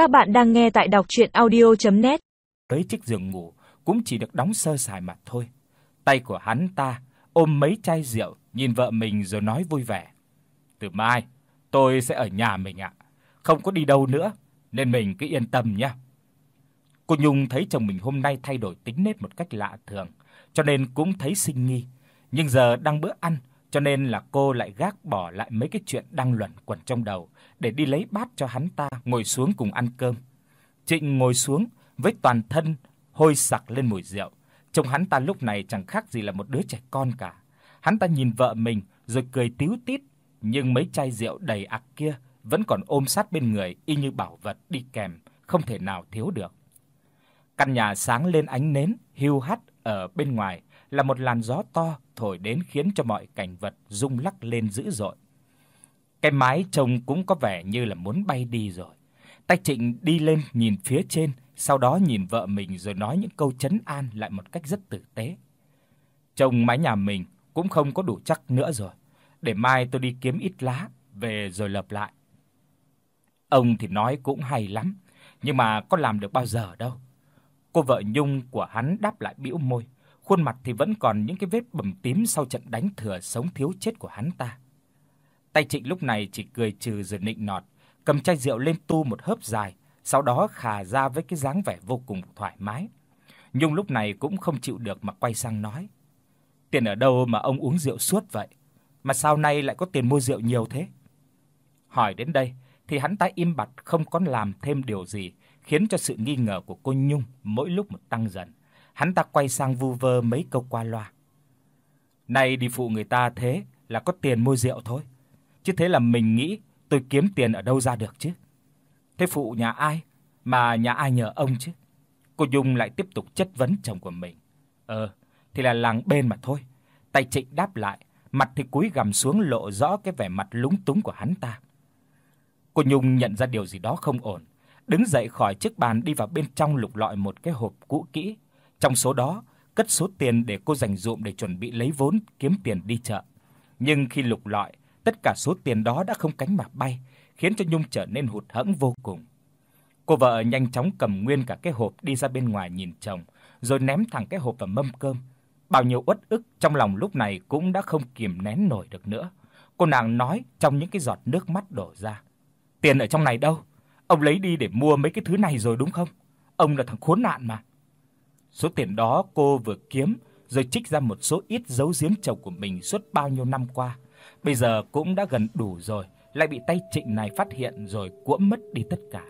Các bạn đang nghe tại đọc audio net Tới chiếc giường ngủ cũng chỉ được đóng sơ sài mà thôi. Tay của hắn ta ôm mấy chai rượu, nhìn vợ mình rồi nói vui vẻ: "Từ mai tôi sẽ ở nhà mình ạ, không có đi đâu nữa, nên mình cứ yên tâm nhé." Cô Nhung thấy chồng mình hôm nay thay đổi tính nết một cách lạ thường, cho nên cũng thấy sinh nghi, nhưng giờ đang bữa ăn, cho nên là cô lại gác bỏ lại mấy cái chuyện đang luẩn quẩn trong đầu để đi lấy bát cho hắn ta ngồi xuống cùng ăn cơm. Trịnh ngồi xuống với toàn thân hôi sặc lên mùi rượu, trông hắn ta lúc này chẳng khác gì là một đứa trẻ con cả. Hắn ta nhìn vợ mình rồi cười tíu tít, nhưng mấy chai rượu đầy ặc kia vẫn còn ôm sát bên người y như bảo vật đi kèm, không thể nào thiếu được. Căn nhà sáng lên ánh nến hiu hắt ở bên ngoài là một làn gió to thổi đến khiến cho mọi cảnh vật rung lắc lên dữ dội. Cái mái trông cũng có vẻ như là muốn bay đi rồi. Tay Trịnh đi lên nhìn phía trên, sau đó nhìn vợ mình rồi nói những câu trấn an lại một cách rất tử tế. Trông mái nhà mình cũng không có đủ chắc nữa rồi, để mai tôi đi kiếm ít lá về rồi lập lại. Ông thì nói cũng hay lắm, nhưng mà có làm được bao giờ đâu. Cô vợ Nhung của hắn đáp lại bĩu môi, khuôn mặt thì vẫn còn những cái vết bầm tím sau trận đánh thừa sống thiếu chết của hắn ta. Tay Trịnh lúc này chỉ cười trừ rồi nịnh nọt, cầm chai rượu lên tu một hớp dài, sau đó khà ra với cái dáng vẻ vô cùng thoải mái. Nhung lúc này cũng không chịu được mà quay sang nói: "Tiền ở đâu mà ông uống rượu suốt vậy? Mà sao nay lại có tiền mua rượu nhiều thế?" Hỏi đến đây thì hắn ta im bặt không có làm thêm điều gì, khiến cho sự nghi ngờ của cô Nhung mỗi lúc một tăng dần. Hắn ta quay sang vu vơ mấy câu qua loa. nay đi phụ người ta thế là có tiền mua rượu thôi." Chứ thế là mình nghĩ tôi kiếm tiền ở đâu ra được chứ? Thế phụ nhà ai mà nhà ai nhờ ông chứ? Cô Dung lại tiếp tục chất vấn chồng của mình. Ờ, thì là làng bên mà thôi. Tay Trịnh đáp lại, mặt thì cúi gằm xuống lộ rõ cái vẻ mặt lúng túng của hắn ta. Cô Nhung nhận ra điều gì đó không ổn, đứng dậy khỏi chiếc bàn đi vào bên trong lục lọi một cái hộp cũ kỹ, trong số đó cất số tiền để cô dành dụm để chuẩn bị lấy vốn kiếm tiền đi chợ. Nhưng khi lục lọi tất cả số tiền đó đã không cánh mà bay, khiến cho Nhung trở nên hụt hẫng vô cùng. Cô vợ nhanh chóng cầm nguyên cả cái hộp đi ra bên ngoài nhìn chồng, rồi ném thẳng cái hộp vào mâm cơm. Bao nhiêu uất ức trong lòng lúc này cũng đã không kiềm nén nổi được nữa. Cô nàng nói trong những cái giọt nước mắt đổ ra. Tiền ở trong này đâu? Ông lấy đi để mua mấy cái thứ này rồi đúng không? Ông là thằng khốn nạn mà. Số tiền đó cô vừa kiếm rồi trích ra một số ít giấu giếm chồng của mình suốt bao nhiêu năm qua bây giờ cũng đã gần đủ rồi, lại bị tay Trịnh này phát hiện rồi cuỗm mất đi tất cả.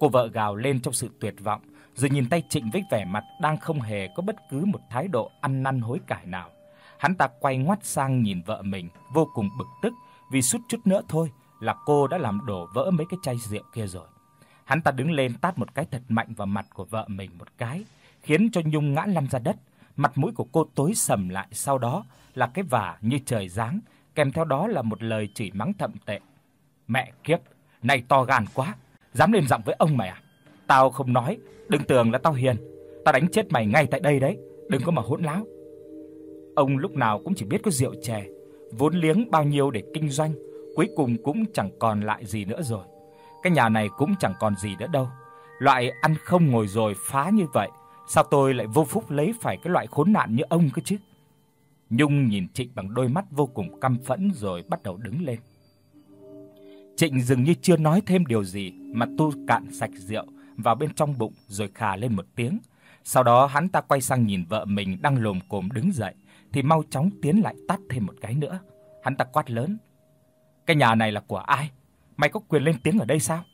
Cô vợ gào lên trong sự tuyệt vọng, rồi nhìn tay Trịnh với vẻ mặt đang không hề có bất cứ một thái độ ăn năn hối cải nào. Hắn ta quay ngoắt sang nhìn vợ mình, vô cùng bực tức vì suýt chút nữa thôi là cô đã làm đổ vỡ mấy cái chai rượu kia rồi. Hắn ta đứng lên tát một cái thật mạnh vào mặt của vợ mình một cái, khiến cho Nhung ngã lăn ra đất, mặt mũi của cô tối sầm lại, sau đó là cái vả như trời giáng, kèm theo đó là một lời chửi mắng thậm tệ. Mẹ kiếp, này to gan quá, dám lên giọng với ông mày à? Tao không nói, đừng tưởng là tao hiền, tao đánh chết mày ngay tại đây đấy, đừng có mà hỗn láo. Ông lúc nào cũng chỉ biết có rượu chè, vốn liếng bao nhiêu để kinh doanh, cuối cùng cũng chẳng còn lại gì nữa rồi. Cái nhà này cũng chẳng còn gì nữa đâu. Loại ăn không ngồi rồi phá như vậy, sao tôi lại vô phúc lấy phải cái loại khốn nạn như ông cơ chứ? Nhung nhìn Trịnh bằng đôi mắt vô cùng căm phẫn rồi bắt đầu đứng lên. Trịnh dường như chưa nói thêm điều gì mà tu cạn sạch rượu vào bên trong bụng rồi khà lên một tiếng. Sau đó hắn ta quay sang nhìn vợ mình đang lồm cồm đứng dậy thì mau chóng tiến lại tát thêm một cái nữa. Hắn ta quát lớn: "Cái nhà này là của ai? Mày có quyền lên tiếng ở đây sao?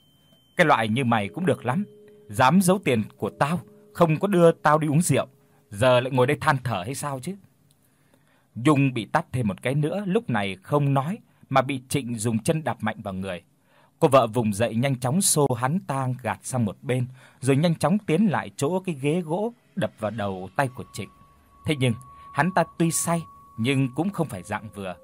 Cái loại như mày cũng được lắm, dám giấu tiền của tao, không có đưa tao đi uống rượu, giờ lại ngồi đây than thở hay sao chứ?" Dung bị tát thêm một cái nữa, lúc này không nói mà bị Trịnh dùng chân đạp mạnh vào người. Cô vợ vùng dậy nhanh chóng xô hắn tang gạt sang một bên, rồi nhanh chóng tiến lại chỗ cái ghế gỗ đập vào đầu tay của Trịnh. Thế nhưng, hắn ta tuy say nhưng cũng không phải dạng vừa.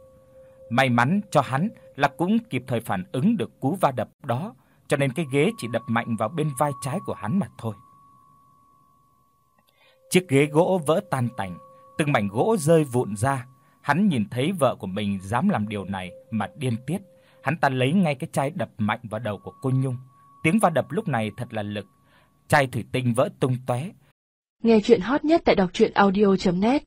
May mắn cho hắn là cũng kịp thời phản ứng được cú va đập đó, cho nên cái ghế chỉ đập mạnh vào bên vai trái của hắn mà thôi. Chiếc ghế gỗ vỡ tan tành, từng mảnh gỗ rơi vụn ra. Hắn nhìn thấy vợ của mình dám làm điều này mà điên tiết, hắn ta lấy ngay cái chai đập mạnh vào đầu của cô Nhung. Tiếng va đập lúc này thật là lực. Chai thủy tinh vỡ tung tóe. Nghe truyện hot nhất tại doctruyenaudio.net